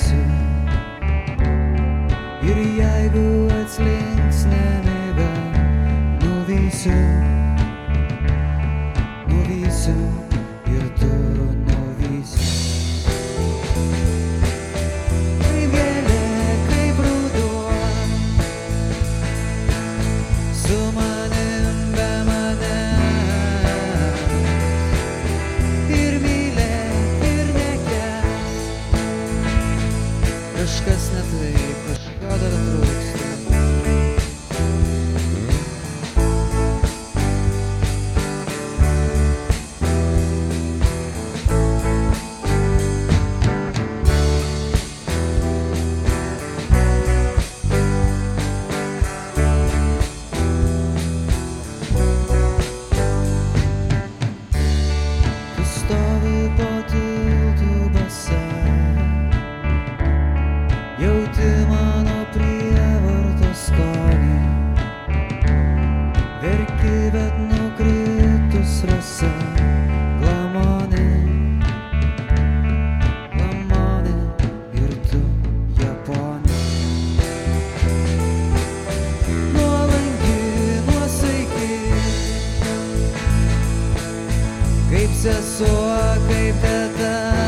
slinks. Ir jeigu atslinks nemiga nuo visų. Kažkas ne taip, kažko dar trūksta. Jauti mano prievartos skonį. Verki, bet nukritus rasa, glamonė, glamonė ir tu japonė. Nuolanki, nuosaiki, kaip sesuo, kaip teta.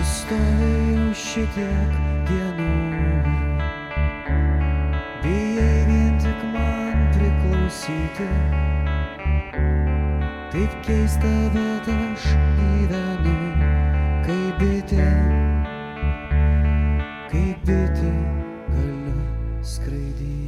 Tu stovi jau šitiek dienų. Bijai vien tik man priklausyti. Taip keista, bet aš gyvenu kaip bitė. Kaip bitė galiu skraidyti.